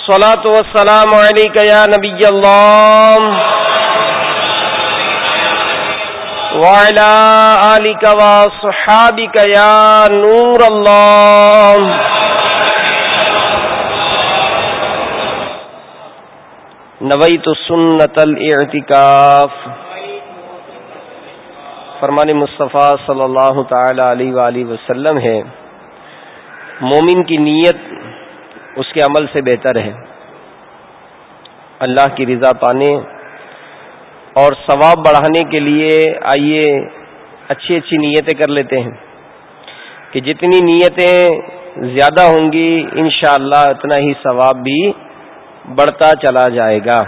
الصلاة والسلام عليك يا نبي الله. وعلى آلك وصحابك يا نور الله. نويت سنة الاعتكاف. فرمان مصطفیٰ صلی اللہ تعالی علیہ وآلہ وسلم ہے. مومن کی نیت اس کے عمل سے بہتر ہے۔ اللہ کی رضا پانے اور ثواب بڑھانے کے لیے آئیے اچھی اچھی نیتیں کر لیتے ہیں۔ کہ جتنی نیتیں زیادہ ہوں گی انشاءاللہ اللہ اتنا ہی ثواب بھی بڑھتا چلا جائے گا۔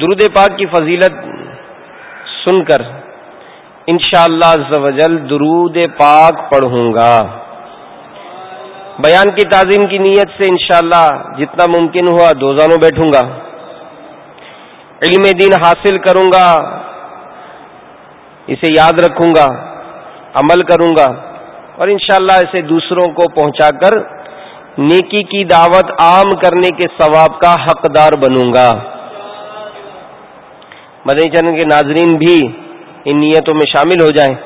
درود پاک کی فضیلت سن کر انشاءاللہ اللہ درود پاک پڑھوں گا۔ بیان کی تعظیم کی نیت سے انشاءاللہ جتنا ممکن ہوا دو زانوں بیٹھوں گا۔ علم دین حاصل کروں گا۔ اسے یاد رکھوں گا، عمل کروں گا۔ اور انشاءاللہ اسے دوسروں کو پہنچا کر نیکی کی دعوت عام کرنے کے ثواب کا حقدار بنوں گا۔ مدنی چند کے ناظرین بھی ان نیتوں میں شامل ہو جائیں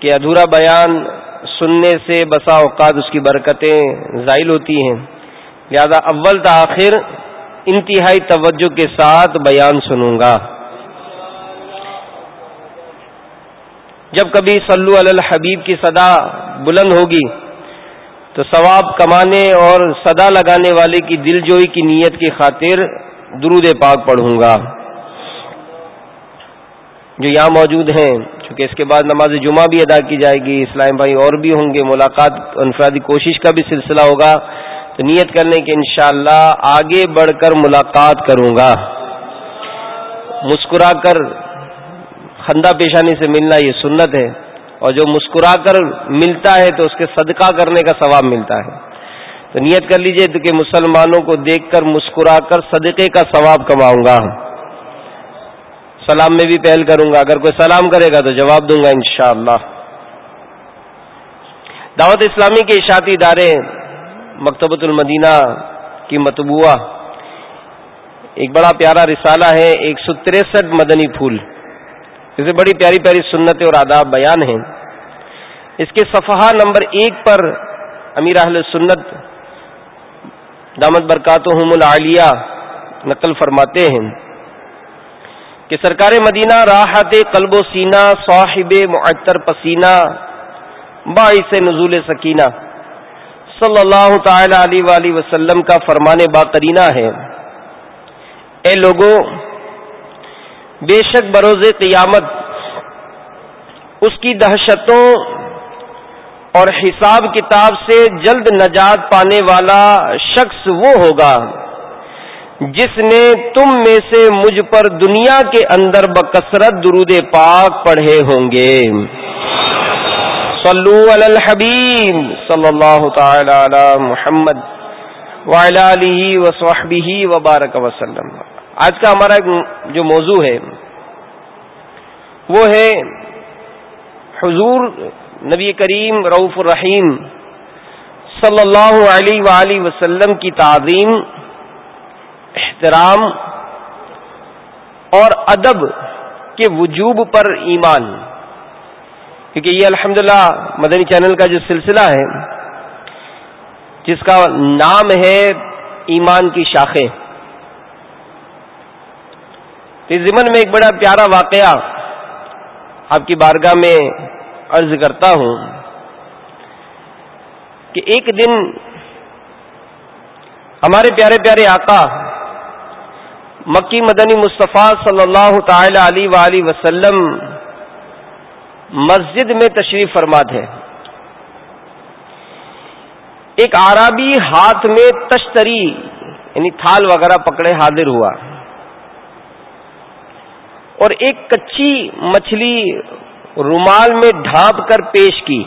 کہ ادھورا بیان سننے سے بسا اوقات اس کی برکتیں زائل ہوتی ہیں۔ لہذا اول تاخیر انتہائی توجہ کے ساتھ بیان سنوں گا۔ جب کبھی سلو الحبیب کی صدا بلند ہوگی تو ثواب کمانے اور صدا لگانے والے کی دل جوئی کی نیت کی خاطر درود پاک پڑھوں گا۔ جو یہاں موجود ہیں چونکہ اس کے بعد نماز جمعہ بھی ادا کی جائے گی۔ اسلام بھائی اور بھی ہوں گے۔ ملاقات انفرادی کوشش کا بھی سلسلہ ہوگا۔ تو نیت کرنے کے انشاءاللہ آگے بڑھ کر ملاقات کروں گا۔ مسکرا کر خندہ پیشانی سے ملنا یہ سنت ہے۔ اور جو مسکرا کر ملتا ہے تو اس کے صدقہ کرنے کا ثواب ملتا ہے۔ تو نیت کر لیجیے کہ مسلمانوں کو دیکھ کر مسکرا کر صدقے کا ثواب کماؤں گا۔ سلام میں بھی پہل کروں گا، اگر کوئی سلام کرے گا تو جواب دوں گا انشاءاللہ۔ دعوت اسلامی کے اشاعتی ادارے مکتبۃ المدینہ کی متبوعہ ایک بڑا پیارا رسالہ ہے، ایک سو تریسٹھ مدنی پھول۔ اسے بڑی پیاری پیاری سنت اور آداب بیان ہیں۔ اس کے صفحہ نمبر ایک پر امیر اہل سنت دامت برکاتہم العالیہ نقل فرماتے ہیں۔ کہ سرکار مدینہ راحت قلب و سینہ صاحب معطر پسینہ باعث نزول سکینہ صلی اللہ تعالی علیہ وآلہ وسلم کا فرمان باقرینہ ہے۔ اے لوگوں بے شک بروز قیامت اس کی دہشتوں اور حساب کتاب سے جلد نجات پانے والا شخص وہ ہوگا۔ جس نے تم میں سے مجھ پر دنیا کے اندر بکثرت درود پاک پڑھے ہوں گے۔ صلو علی الحبیب صلی اللہ تعالی علی محمد وصحبہ وبارک وسلم۔ آج کا ہمارا جو موضوع ہے، وہ ہے حضور نبی کریم رعف الرحیم صلی اللہ علیہ وآلہ وسلم کی تعظیم احترام اور ادب کے وجوب پر ایمان۔ کیونکہ یہ الحمدللہ مدنی چینل کا جو سلسلہ ہے، جس کا نام ہے ایمان کی شاخیں۔ اس ضمن میں ایک بڑا پیارا واقعہ آپ کی بارگاہ میں عرض کرتا ہوں کہ ایک دن ہمارے پیارے پیارے آقا مکی مدنی مصطفیٰ صلی اللہ تعالی علیہ وآلہ وسلم مسجد میں تشریف فرماد ہے ایک عربی ہاتھ میں تشتری یعنی تھال وغیرہ پکڑے حاضر ہوا۔ اور ایک کچی مچھلی رومال میں ڈھانپ کر پیش کی۔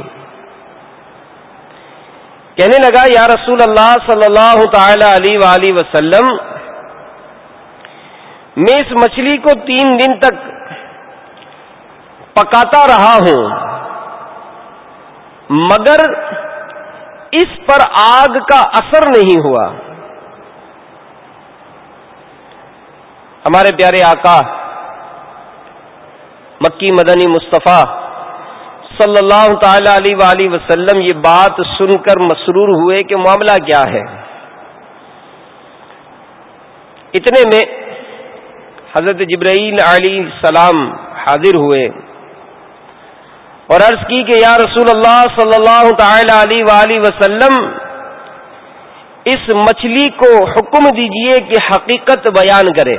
کہنے لگا، یا رسول اللہ صلی اللہ تعالی علیہ وسلم میں اس مچھلی کو تین دن تک پکاتا رہا ہوں۔ مگر اس پر آگ کا اثر نہیں ہوا۔ ہمارے پیارے آقا مکی مدنی مصطفیٰ صلی اللہ تعالی علیہ وسلم یہ بات سن کر مسرور ہوئے کہ معاملہ کیا ہے۔ اتنے میں حضرت جبرائیل علی السلام حاضر ہوئے اور عرض کی کہ یا رسول اللہ صلی اللہ تعالی علیہ وسلم، اس مچھلی کو حکم دیجیے کہ حقیقت بیان کرے۔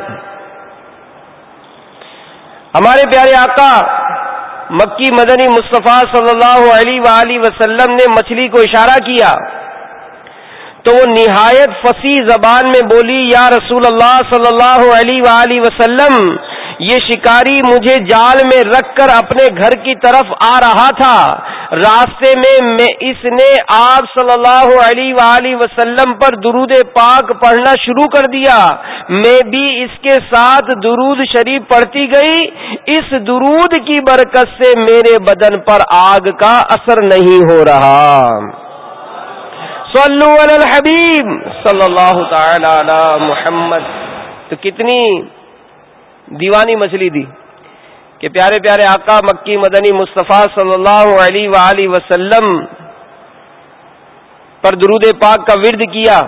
ہمارے پیارے آقا، مکی مدنی مصطفیٰ صلی اللہ علیہ وآلہ وسلم نے مچھلی کو اشارہ کیا۔ تو وہ نہایت فصیح زبان میں بولی، یا رسول اللہ صلی اللہ علیہ وآلہ وسلم، یہ شکاری مجھے جال میں رکھ کر اپنے گھر کی طرف آ رہا تھا۔ راستے میں میں اس نے آپ صلی اللہ علیہ وآلہ وسلم پر درود پاک پڑھنا شروع کر دیا۔ میں بھی اس کے ساتھ درود شریف پڑھتی گئی۔ اس درود کی برکت سے میرے بدن پر آگ کا اثر نہیں ہو رہا۔ صلو علی الحبیب صلی اللہ تعالی علی محمد۔ تو کتنی دیوانی مچھلی تھی کہ پیارے پیارے آقا مکی مدنی مصطفیٰ صلی اللہ علیہ وآلہ وسلم پر درود پاک کا ورد کیا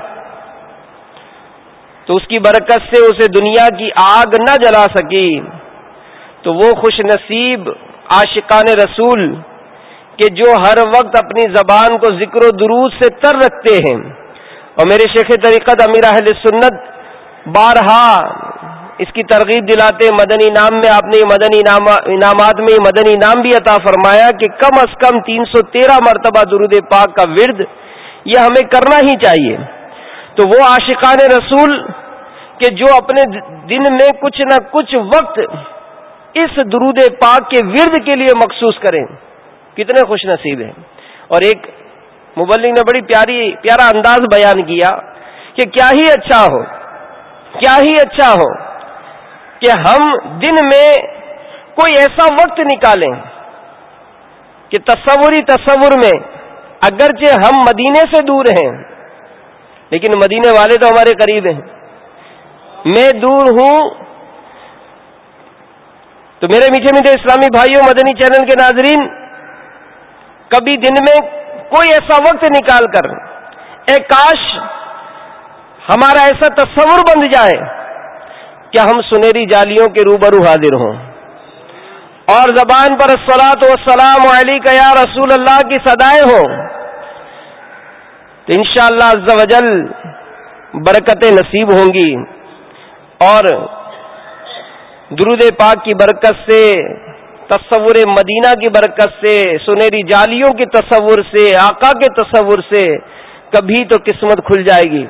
تو اس کی برکت سے اسے دنیا کی آگ نہ جلا سکی۔ تو وہ خوش نصیب عاشقان رسول کہ جو ہر وقت اپنی زبان کو ذکر و درود سے تر رکھتے ہیں۔ اور میرے شیخ طریقت امیر اہل سنت بارہا اس کی ترغیب دلاتے مدنی نام میں آپ نے مدنی انعامات میں مدنی نام بھی عطا فرمایا کہ کم از کم تین سو تیرہ مرتبہ درود پاک کا ورد یہ ہمیں کرنا ہی چاہیے۔ تو وہ عاشقان رسول کہ جو اپنے دن میں کچھ نہ کچھ وقت اس درود پاک کے ورد کے لیے مخصوص کریں۔ کتنے خوش نصیب ہیں۔ اور ایک مبلک نے بڑی پیاری، پیارا انداز بیان کیا کہ کیا ہی اچھا ہو، کیا ہی اچھا ہو کہ ہم دن میں کوئی ایسا وقت نکالیں کہ تصوری تصور میں اگرچہ ہم مدینے سے دور ہیں، لیکن مدینے والے تو ہمارے قریب ہیں۔ میں دور ہوں۔ تو میرے میٹھے میٹھے اسلامی بھائیوں، مدنی چینل کے ناظرین کبھی دن میں کوئی ایسا وقت نکال کر اے کاش ہمارا ایسا تصور بن جائے کیا ہم سنہری جالیوں کے روبرو حاضر ہوں۔ اور زبان پر سلاط و سلام علی کا یا رسول اللہ کی سدائے ہوں۔ تو ان شاء اللہ برکتیں نصیب ہوں گی۔ اور درود پاک کی برکت سے تصور مدینہ کی برکت سے، سنہری جالیوں کے تصور سے، آقا کے تصور سے کبھی تو قسمت کھل جائے گی۔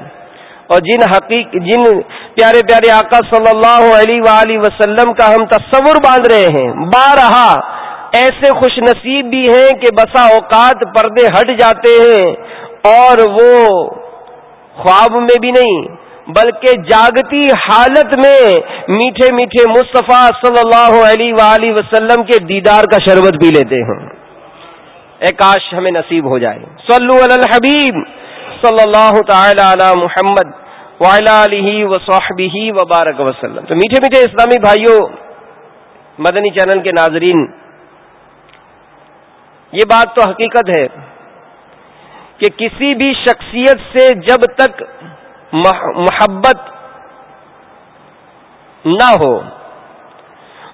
اور جن حقیق، جن پیارے پیارے آقا صلی اللہ علیہ وآلہ وسلم کا ہم تصور باندھ رہے ہیں، بارہا ایسے خوش نصیب بھی ہیں کہ بسا اوقات پردے ہٹ جاتے ہیں اور وہ خواب میں بھی نہیں۔ بلکہ جاگتی حالت میں میٹھے میٹھے مصطفیٰ صلی اللہ علیہ وآلہ وسلم کے دیدار کا شربت بھی لیتے ہیں۔ اے کاش ہمیں نصیب ہو جائے۔ صلو علی الحبیب صلی اللہ تعالی علی محمد علیہ وصحبہ وبارک وسلم۔ تو میٹھے میٹھے اسلامی بھائیوں، مدنی چینل کے ناظرین، یہ بات تو حقیقت ہے کہ کسی بھی شخصیت سے جب تک محبت نہ ہو۔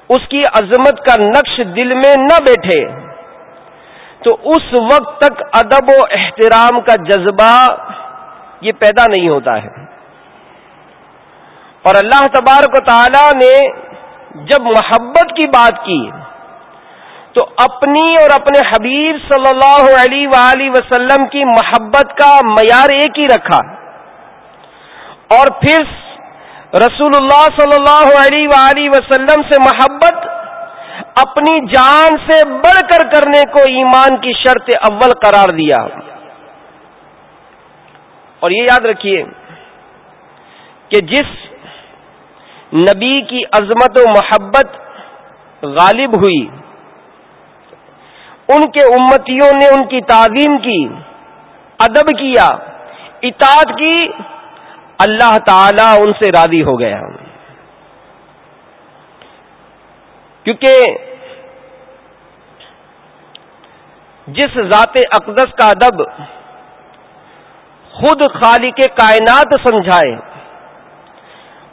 اس کی عظمت کا نقش دل میں نہ بیٹھے۔ تو اس وقت تک ادب و احترام کا جذبہ یہ پیدا نہیں ہوتا ہے۔ اور اللہ تبارک و تعالی نے جب محبت کی بات کی، تو اپنی اور اپنے حبیب صلی اللہ علیہ وآلہ وسلم کی محبت کا معیار ایک ہی رکھا۔ اور پھر رسول اللہ صلی اللہ علیہ وآلہ وسلم سے محبت اپنی جان سے بڑھ کر کرنے کو ایمان کی شرط اول قرار دیا۔ اور یہ یاد رکھیے کہ جس نبی کی عظمت و محبت غالب ہوئی، ان کے امتیوں نے ان کی تعظیم کی، ادب کیا، اطاعت کی اللہ تعالی ان سے راضی ہو گیا کیونکہ جس ذات اقدس کا ادب خود خالق کائنات سمجھائے،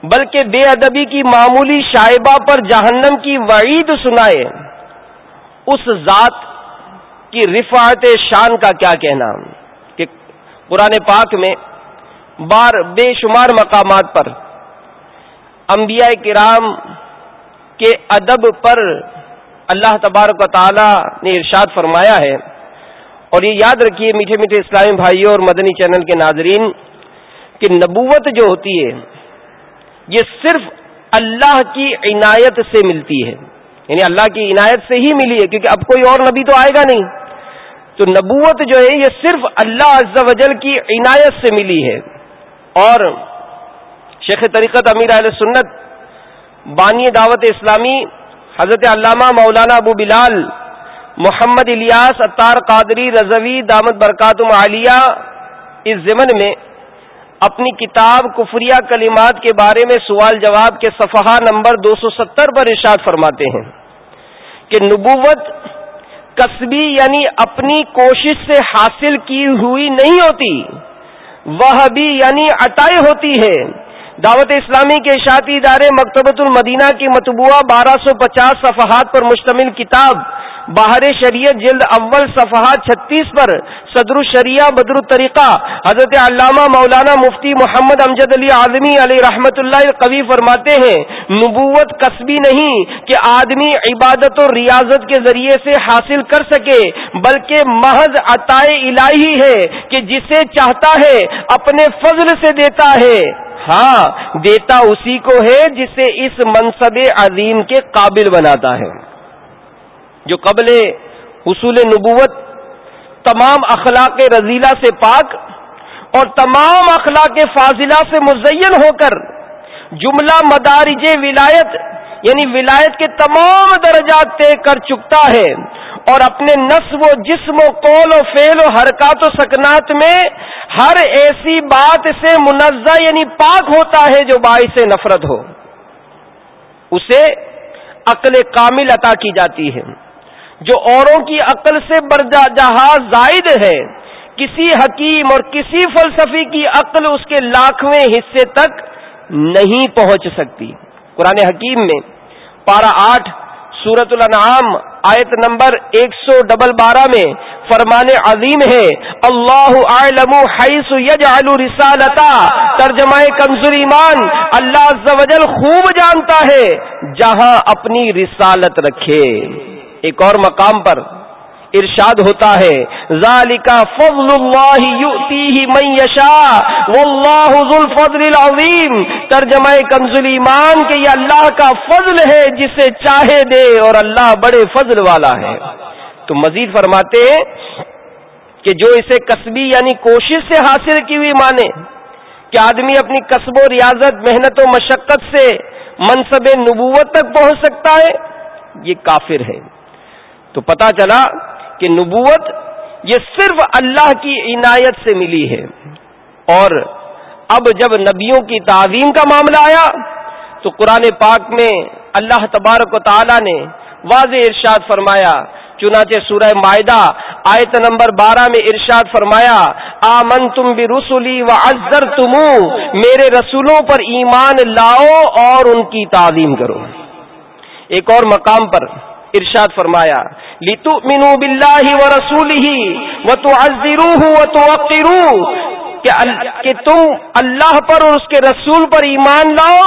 بلکہ بے ادبی کی معمولی شائبہ پر جہنم کی وعید سنائے، اس ذات کی رفاعت شان کا کیا کہنا؟ کہ قرآن پاک میں بار بے شمار مقامات پر انبیاء کرام کے ادب پر اللہ تبارک و تعالی نے ارشاد فرمایا ہے اور یہ یاد رکھیے میٹھے میٹھے اسلامی بھائیوں اور مدنی چینل کے ناظرین کہ نبوت جو ہوتی ہے، یہ صرف اللہ کی عنایت سے ملتی ہے۔ یعنی اللہ کی عنایت سے ہی ملی ہے، کیونکہ اب کوئی اور نبی تو آئے گا نہیں۔ تو نبوت جو ہے، یہ صرف اللہ عز و جل کی عنایت سے ملی ہے۔ اور شیخ طریقت امیر علیہ سنت، بانی دعوت اسلامی حضرت علامہ مولانا ابو بلال، محمد الیاس اطار قادری رضوی دامت برکاتم عالیہ اس ضمن میں اپنی کتاب کفریہ کلمات کے بارے میں سوال جواب کے صفحہ نمبر دو سو ستر پر ارشاد فرماتے ہیں کہ نبوت کسبی یعنی اپنی کوشش سے حاصل کی ہوئی نہیں ہوتی۔ وہ بھی یعنی اٹائی ہوتی ہے۔ دعوت اسلامی کے اشاعتی ادارے مکتبۃ المدینہ کی متبوعہ بارہ سو پچاس صفحات پر مشتمل کتاب باہر شریعت جلد اول صفحات چھتیس پر صدر الشریعہ بدر الطریقہ حضرت علامہ مولانا مفتی محمد امجد علی اعظمی علی رحمت اللہ قوی فرماتے ہیں، نبوت کسبی نہیں کہ آدمی عبادت و ریاضت کے ذریعے سے حاصل کر سکے، بلکہ محض عطائے الہی ہے کہ جسے چاہتا ہے، اپنے فضل سے دیتا ہے۔ ہاں دیتا اسی کو ہے جسے اس منصب عظیم کے قابل بناتا ہے۔ جو قبل حصول نبوت، تمام اخلاق رضیلہ سے پاک اور تمام اخلاق فاضلہ سے مزین ہو کر جملہ مدارج ولایت یعنی ولایت کے تمام درجات طے کر چکتا ہے۔ اور اپنے نصب و جسم و قول و فعل و حرکات و سکنات میں ہر ایسی بات سے منزہ یعنی پاک ہوتا ہے جو باعث نفرت ہو۔ اسے عقل کامل عطا کی جاتی ہے۔ جو اوروں کی عقل سے برجا جہاز زائد ہے، کسی حکیم اور کسی فلسفی کی عقل اس کے لاکھویں حصے تک نہیں پہنچ سکتی۔ قرآن حکیم میں پارہ آٹھ سورت الانعام آیت نمبر ایک سو ڈبل بارہ میں فرمان عظیم ہے، اللہ عالم حیث یجعل رسالتا ترجمہ کمزور ایمان، اللہ عز و جل خوب جانتا ہے، جہاں اپنی رسالت رکھے۔ ایک اور مقام پر ارشاد ہوتا ہے۔ ذالکا فضل اللہ یؤتیہ من یشا واللہ ذو الفضل العظیم ترجمہ کنزل ایمان کہ یہ اللہ کا فضل ہے جسے چاہے دے اور اللہ بڑے فضل والا ہے۔ تو مزید فرماتے ہیں کہ جو اسے کسبی یعنی کوشش سے حاصل کی ہوئی مانے، کہ آدمی اپنی قصب و ریاضت، محنت و مشقت سے منصب نبوت تک پہنچ سکتا ہے، یہ کافر ہے۔ تو پتا چلا کہ نبوت یہ صرف اللہ کی عنایت سے ملی ہے۔ اور اب جب نبیوں کی تعظیم کا معاملہ آیا تو قرآن پاک میں اللہ تبارک و تعالی نے واضح ارشاد فرمایا۔ چنانچہ سورہ معدہ آیت نمبر بارہ میں ارشاد فرمایا آمن تم بھی رسولی و ازر تم میرے رسولوں پر ایمان لاؤ اور ان کی تعظیم کرو۔ ایک اور مقام پر ارشاد فرمایا لیتو مینو بلّہ و رسول ہی وہ تو ازرو کہ تم اللہ پر اور اس کے رسول پر ایمان لاؤ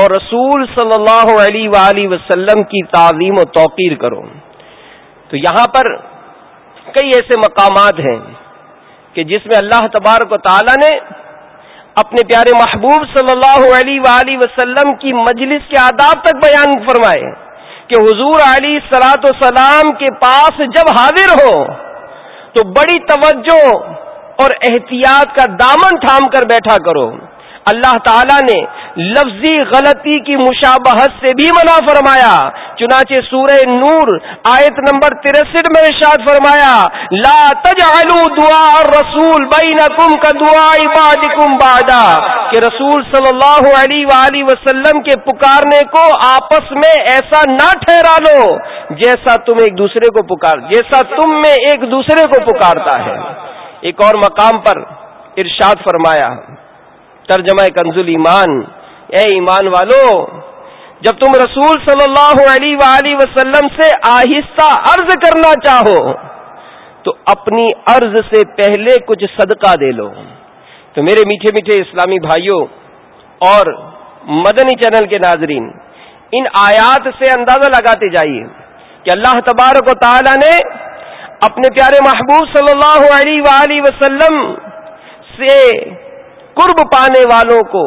اور رسول صلی اللہ علیہ وآلہ وسلم کی تعظیم و توقیر کرو۔ تو یہاں پر کئی ایسے مقامات ہیں کہ جس میں اللہ تبارک و تعالی نے اپنے پیارے محبوب صلی اللہ علیہ وآلہ وسلم کی مجلس کے آداب تک بیان فرمائے۔ کہ حضور علی سلاط و کے پاس جب حاضر ہو تو بڑی توجہ اور احتیاط کا دامن تھام کر بیٹھا کرو۔ اللہ تعالیٰ نے لفظی غلطی کی مشابہت سے بھی منع فرمایا۔ چنانچہ سورہ نور آیت نمبر ترسٹھ میں ارشاد فرمایا، لا تجعلوا دعا رسول بینکم کا دعا بعدکم بعدا۔ کہ رسول صلی اللہ علیہ وآلہ وسلم کے پکارنے کو آپس میں ایسا نہ ٹھہرا لو جیسا تم ایک دوسرے کو پکار، جیسا تم میں ایک دوسرے کو پکارتا ہے۔ ایک اور مقام پر ارشاد فرمایا ترجمہ کنزل ایمان اے ایمان والو، جب تم رسول صلی اللہ علیہ وآلہ وسلم سے آہستہ عرض کرنا چاہو، تو اپنی عرض سے پہلے کچھ صدقہ دے لو۔ تو میرے میٹھے میٹھے اسلامی بھائیوں اور مدنی چینل کے ناظرین، ان آیات سے اندازہ لگاتے جائیے کہ اللہ تبارک و تعالی نے اپنے پیارے محبوب صلی اللہ علیہ وآلہ وسلم سے قرب پانے والوں کو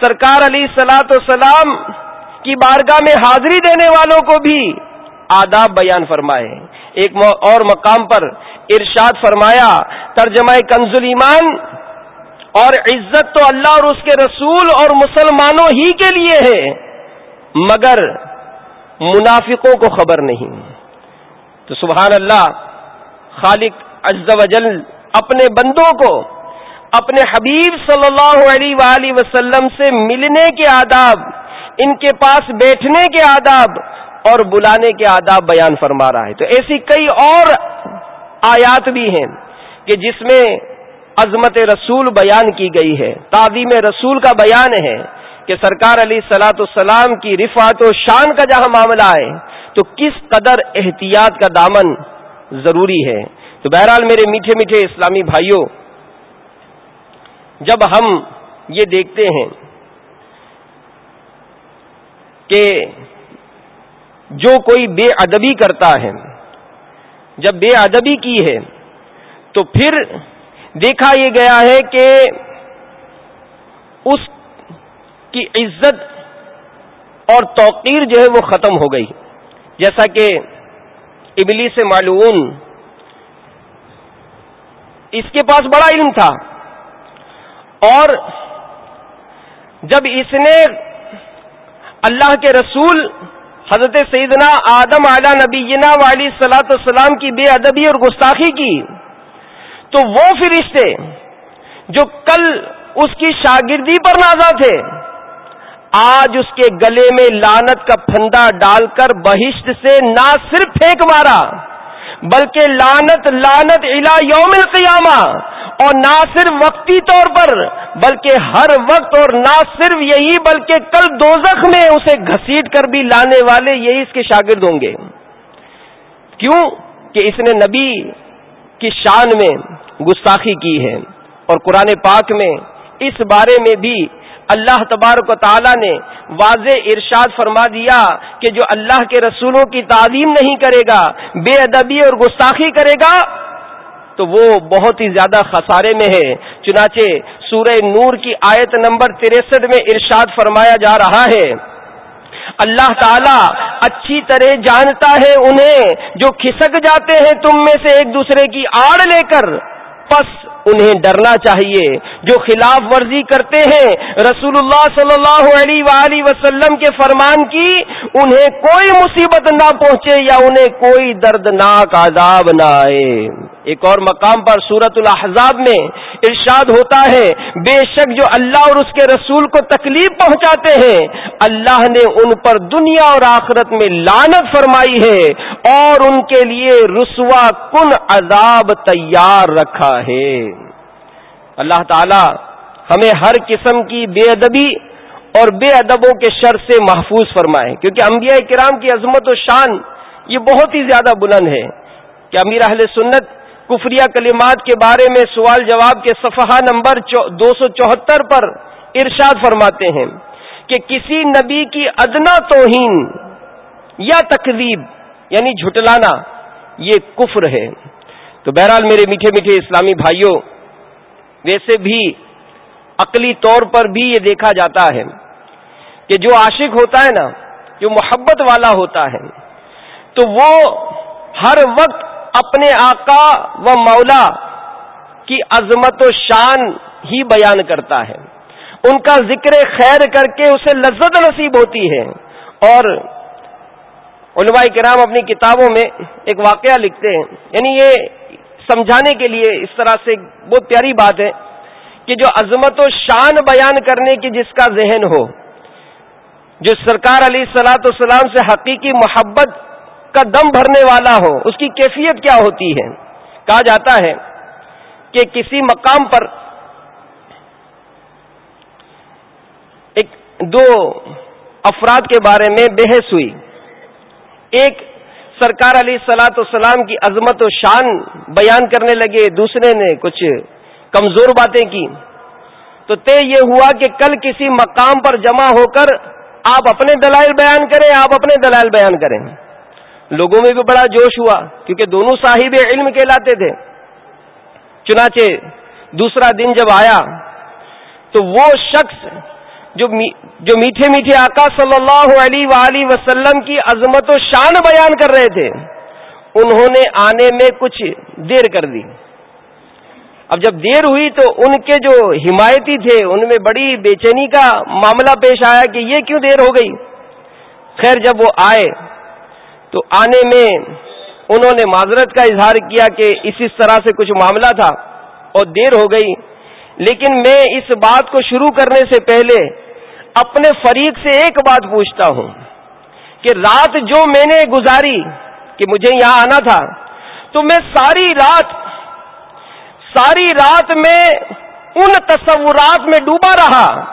سرکار علی سلاۃ وسلام کی بارگاہ میں حاضری دینے والوں کو بھی آداب بیان فرمائے۔ ایک اور مقام پر ارشاد فرمایا، ترجمہ کنزل ایمان اور عزت تو اللہ اور اس کے رسول اور مسلمانوں ہی کے لیے ہے، مگر منافقوں کو خبر نہیں۔ تو سبحان اللہ، خالق عز و جل اپنے بندوں کو اپنے حبیب صلی اللہ علیہ وآلہ وسلم سے ملنے کے آداب، ان کے پاس بیٹھنے کے آداب اور بلانے کے آداب بیان فرما رہا ہے۔ تو ایسی کئی اور آیات بھی ہیں کہ جس میں عظمت رسول بیان کی گئی ہے۔ تعظیم رسول کا بیان ہے کہ سرکار علی سلاۃ السلام کی رفعت و شان کا جہاں معاملہ ہے، تو کس قدر احتیاط کا دامن ضروری ہے۔ تو بہرحال میرے میٹھے میٹھے اسلامی بھائیوں جب ہم یہ دیکھتے ہیں کہ جو کوئی بے ادبی کرتا ہے، جب بے ادبی کی ہے، تو پھر دیکھا یہ گیا ہے کہ اس کی عزت اور توقیر جو ہے وہ ختم ہو گئی۔ جیسا کہ ابلی سے معلوم، اس کے پاس بڑا علم تھا۔ اور جب اس نے اللہ کے رسول حضرت سیدنا آدم اعلی نبینا والی سلاۃ السلام کی بے ادبی اور گستاخی کی، تو وہ فرشتے جو کل اس کی شاگردی پر نازا تھے، آج اس کے گلے میں لانت کا پھندا ڈال کر بہشت سے نہ صرف پھینک مارا۔ بلکہ لانت لانت الا یوم القیامہ اور نہ صرف وقتی طور پر بلکہ ہر وقت اور نہ صرف یہی بلکہ کل دوزخ میں اسے گھسیٹ کر بھی لانے والے یہی اس کے شاگرد ہوں گے۔ کیوں کہ اس نے نبی کی شان میں گستاخی کی ہے اور قرآن پاک میں اس بارے میں بھی اللہ تبارک و تعالی نے واضح ارشاد فرما دیا کہ جو اللہ کے رسولوں کی تعلیم نہیں کرے گا، بے ادبی اور گستاخی کرے گا، تو وہ بہت ہی زیادہ خسارے میں ہے۔ چنانچہ سورہ نور کی آیت نمبر تریسٹھ میں ارشاد فرمایا جا رہا ہے۔ اللہ تعالیٰ اچھی طرح جانتا ہے انہیں جو کھسک جاتے ہیں تم میں سے ایک دوسرے کی آڑ لے کر، پس انہیں ڈرنا چاہیے، جو خلاف ورزی کرتے ہیں رسول اللہ صلی اللہ علیہ وآلہ وسلم کے فرمان کی، انہیں کوئی مصیبت نہ پہنچے یا انہیں کوئی دردناک عذاب نہ آئے۔ ایک اور مقام پر سورت الحضاب میں ارشاد ہوتا ہے، بے شک جو اللہ اور اس کے رسول کو تکلیف پہنچاتے ہیں، اللہ نے ان پر دنیا اور آخرت میں لانت فرمائی ہے اور ان کے لیے رسوا کن عذاب تیار رکھا ہے۔ اللہ تعالی ہمیں ہر قسم کی بے ادبی اور بے ادبوں کے شر سے محفوظ فرمائے۔ کیونکہ انبیاء کرام کی عظمت و شان یہ بہت ہی زیادہ بلند ہے۔ کہ امیر اہل سنت کفریہ کلمات کے بارے میں سوال جواب کے صفحہ نمبر دو سو چوہتر پر ارشاد فرماتے ہیں کہ کسی نبی کی ادنا توہین یا تقریب یعنی جھٹلانا، یہ کفر ہے۔ تو بہرحال میرے میٹھے میٹھے اسلامی بھائیوں ویسے بھی عقلی طور پر بھی یہ دیکھا جاتا ہے کہ جو عاشق ہوتا ہے نا، جو محبت والا ہوتا ہے، تو وہ ہر وقت اپنے آقا و مولا کی عظمت و شان ہی بیان کرتا ہے۔ ان کا ذکر خیر کر کے اسے لذت نصیب ہوتی ہے۔ اور علماء کرام اپنی کتابوں میں ایک واقعہ لکھتے ہیں۔ یعنی یہ سمجھانے کے لیے اس طرح سے بہت پیاری بات ہے کہ جو عظمت و شان بیان کرنے کی جس کا ذہن ہو، جو سرکار علی سلاۃ السلام سے حقیقی محبت کا دم بھرنے والا ہو، اس کی کیفیت کیا ہوتی ہے؟ کہا جاتا ہے کہ کسی مقام پر ایک دو افراد کے بارے میں بحث ہوئی۔ ایک سرکار علی سلاۃ السلام کی عظمت و شان بیان کرنے لگے، دوسرے نے کچھ کمزور باتیں کی۔ تو طے یہ ہوا کہ کل کسی مقام پر جمع ہو کر آپ اپنے دلائل بیان کریں، آپ اپنے دلائل بیان کریں۔ لوگوں میں بھی بڑا جوش ہوا، کیونکہ دونوں صاحب علم کہلاتے تھے۔ چنانچہ دوسرا دن جب آیا تو وہ شخص جو جو میٹھے میٹھے آقا صلی اللہ علیہ وآلہ وسلم کی عظمت و شان بیان کر رہے تھے، انہوں نے آنے میں کچھ دیر کر دی۔ اب جب دیر ہوئی تو ان کے جو حمایتی تھے، ان میں بڑی بے چینی کا معاملہ پیش آیا کہ یہ کیوں دیر ہو گئی؟ خیر، جب وہ آئے تو آنے میں انہوں نے معذرت کا اظہار کیا کہ اس اس طرح سے کچھ معاملہ تھا اور دیر ہو گئی۔ لیکن میں اس بات کو شروع کرنے سے پہلے اپنے فریق سے ایک بات پوچھتا ہوں کہ رات جو میں نے گزاری کہ مجھے یہاں آنا تھا، تو میں ساری رات ساری رات میں ان تصورات میں ڈوبا رہا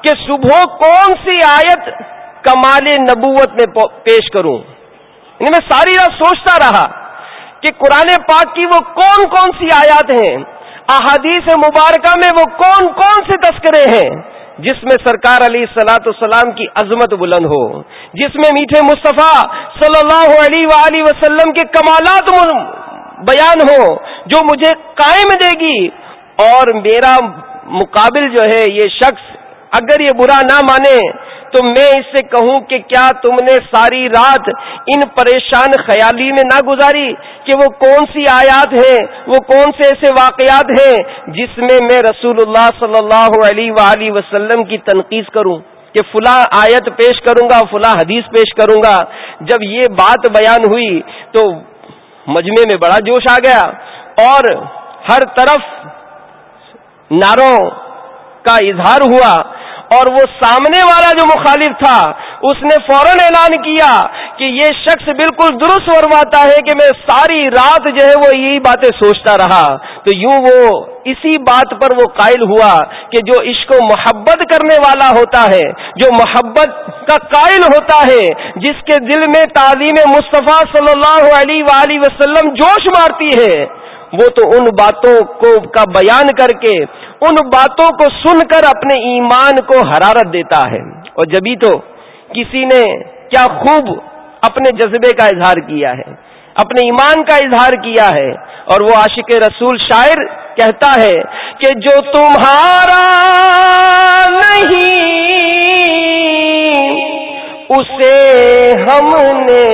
کہ صبح کون سی آیت کمال نبوت میں پیش کروں۔ یعنی میں ساری رات سوچتا رہا کہ قرآن پاک کی وہ کون کون سی آیات ہیں، احادیث مبارکہ میں وہ کون کون سے تذکرے ہیں۔ جس میں سرکار علی سلاۃ السلام کی عظمت بلند ہو، جس میں میٹھے مصطفیٰ صلی اللہ علیہ وآلہ وسلم کے کمالات بیان ہو، جو مجھے قائم دے گی۔ اور میرا مقابل جو ہے، یہ شخص اگر یہ برا نہ مانے تو میں اس سے کہوں کہ کیا تم نے ساری رات ان پریشان خیالی میں نہ گزاری کہ وہ کون سی آیات ہیں، وہ کون سے ایسے واقعات ہیں جس میں میں رسول اللہ صلی اللہ علیہ وآلہ وسلم کی تنقید کروں کہ فلاں آیت پیش کروں گا، فلاں حدیث پیش کروں گا۔ جب یہ بات بیان ہوئی تو مجمع میں بڑا جوش آ گیا اور ہر طرف ناروں کا اظہار ہوا۔ اور وہ سامنے والا جو مخالف تھا، اس نے فوراً اعلان کیا کہ یہ شخص بالکل درست فرماتا ہے کہ میں ساری رات جو ہے وہ یہی باتیں سوچتا رہا۔ تو یوں وہ اسی بات پر وہ قائل ہوا کہ جو عشق و محبت کرنے والا ہوتا ہے، جو محبت کا قائل ہوتا ہے، جس کے دل میں تعلیم مصطفیٰ صلی اللہ علیہ وآلہ وسلم جوش مارتی ہے، وہ تو ان باتوں کو کا بیان کر کے ان باتوں کو سن کر اپنے ایمان کو حرارت دیتا ہے۔ اور جبھی تو کسی نے کیا خوب اپنے جذبے کا اظہار کیا ہے، اپنے ایمان کا اظہار کیا ہے۔ اور وہ عاشق رسول شاعر کہتا ہے کہ جو تمہارا نہیں، اسے ہم نے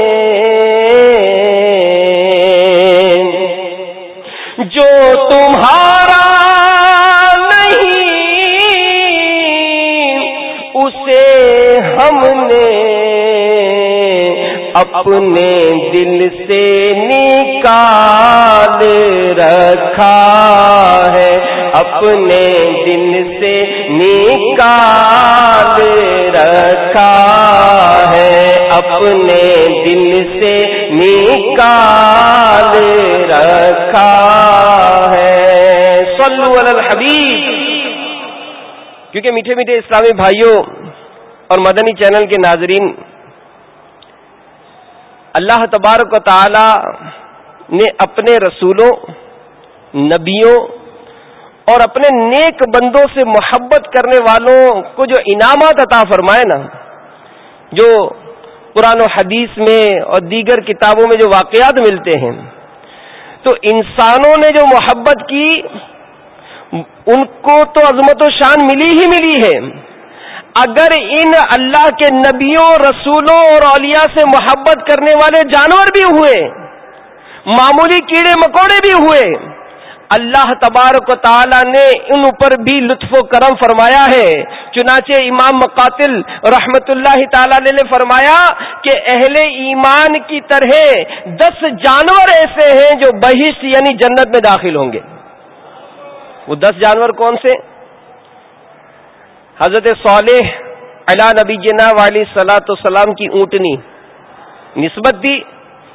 جو تمہارا ہم نے اپنے دل سے نکال رکھا ہے۔ اپنے دل سے نکال رکھا ہے۔ اپنے دل سے نکال رکھا ہے۔ صلو علی الحبیب۔ کیونکہ میٹھے میٹھے اسلامی بھائیوں اور مدنی چینل کے ناظرین، اللہ تبارک و تعالی نے اپنے رسولوں، نبیوں اور اپنے نیک بندوں سے محبت کرنے والوں کو جو انعامات عطا فرمائے نا، جو قرآن و حدیث میں اور دیگر کتابوں میں جو واقعات ملتے ہیں، تو انسانوں نے جو محبت کی، ان کو تو عظمت و شان ملی ہی ملی ہے۔ اگر ان اللہ کے نبیوں، رسولوں اور اولیاء سے محبت کرنے والے جانور بھی ہوئے، معمولی کیڑے مکوڑے بھی ہوئے، اللہ تبارک و تعالی نے ان اوپر بھی لطف و کرم فرمایا ہے۔ چنانچہ امام مقاتل رحمت اللہ تعالی نے فرمایا کہ اہل ایمان کی طرح دس جانور ایسے ہیں جو بہشت یعنی جنت میں داخل ہوں گے۔ وہ دس جانور کون سے؟ حضرت صالح علا نبی جنا والی سلاۃ السلام کی اونٹنی نسبت دی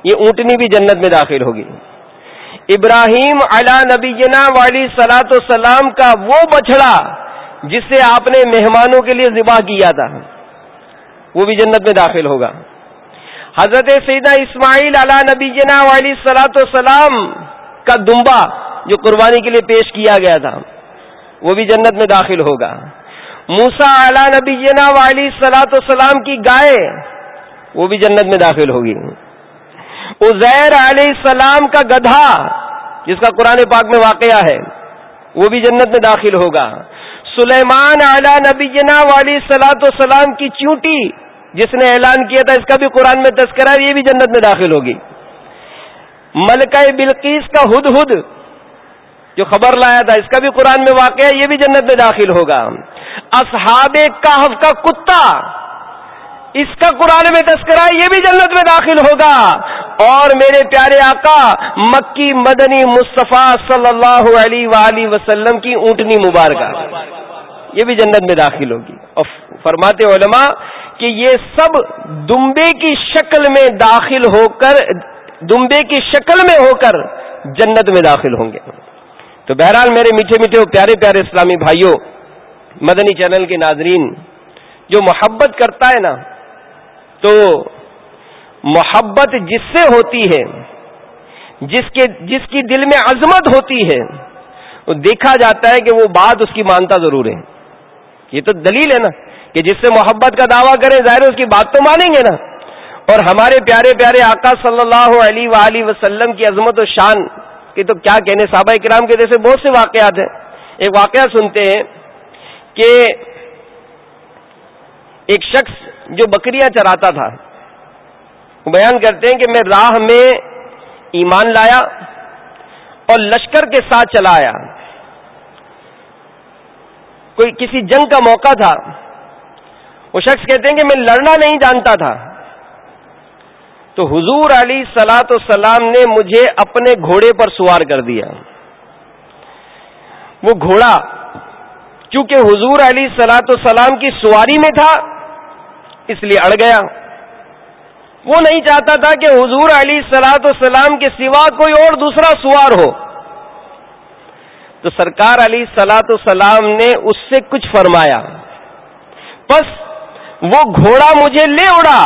یہ اونٹنی بھی جنت میں داخل ہوگی۔ ابراہیم علا نبی جنا والی سلاۃ السلام کا وہ بچڑا جس سے آپ نے مہمانوں کے لیے ذبح کیا تھا، وہ بھی جنت میں داخل ہوگا۔ حضرت سیدہ اسماعیل علا نبی جنا والی سلاۃ السلام کا دمبا جو قربانی کے لیے پیش کیا گیا تھا، وہ بھی جنت میں داخل ہوگا۔ موسا اعلی نبی والی سلاۃ السلام کی گائے، وہ بھی جنت میں داخل ہوگی۔ ازیر علیہ السلام کا گدھا، جس کا قرآن پاک میں واقعہ ہے، وہ بھی جنت میں داخل ہوگا۔ سلیمان اعلی نبی والی سلاۃ السلام کی چونٹی جس نے اعلان کیا تھا، اس کا بھی قرآن میں تذکرہ یہ بھی جنت میں داخل ہوگی۔ ملکہ بلقیس کا ہد ہد جو خبر لایا تھا، اس کا بھی قرآن میں واقع ہے، یہ بھی جنت میں داخل ہوگا۔ اصحاب کہف کا کتا۔ اس کا قرآن میں تذکرہ یہ بھی جنت میں داخل ہوگا۔ اور میرے پیارے آقا، مکی مدنی مصطفیٰ صلی اللہ علیہ وآلہ وسلم کی اونٹنی مبارکہ۔ یہ بھی جنت میں داخل ہوگی۔ اور فرماتے علماء کہ یہ سب دمبے کی شکل میں داخل ہو کر، دمبے کی شکل میں ہو کر جنت میں داخل ہوں گے۔ تو بہرحال میرے میٹھے میٹھے پیارے پیارے اسلامی بھائیوں مدنی چینل کے ناظرین، جو محبت کرتا ہے نا، تو محبت جس سے ہوتی ہے، جس کے، جس کی دل میں عظمت ہوتی ہے، وہ دیکھا جاتا ہے کہ وہ بات اس کی مانتا ضرور ہے۔ یہ تو دلیل ہے نا، کہ جس سے محبت کا دعویٰ کریں، ظاہر اس کی بات تو مانیں گے نا۔ اور ہمارے پیارے پیارے آقا صلی اللہ علیہ وآلہ وسلم کی عظمت و شان کہ تو کیا کہنے، صحابہ کرام کے جیسے بہت سے واقعات ہیں۔ ایک واقعہ سنتے ہیں کہ ایک شخص جو بکریاں چراتا تھا، وہ بیان کرتے ہیں کہ میں راہ میں ایمان لایا اور لشکر کے ساتھ چلا آیا کوئی کسی جنگ کا موقع تھا، وہ شخص کہتے ہیں کہ میں لڑنا نہیں جانتا تھا۔ تو حضور علی سلاۃ السلام نے مجھے اپنے گھوڑے پر سوار کر دیا۔ وہ گھوڑا چونکہ حضور علی سلاۃ السلام کی سواری میں تھا، اس لیے اڑ گیا۔ وہ نہیں چاہتا تھا کہ حضور علی سلاۃ السلام کے سوا کوئی اور دوسرا سوار ہو۔ تو سرکار علی سلاۃ السلام نے اس سے کچھ فرمایا۔ بس وہ گھوڑا مجھے لے اڑا۔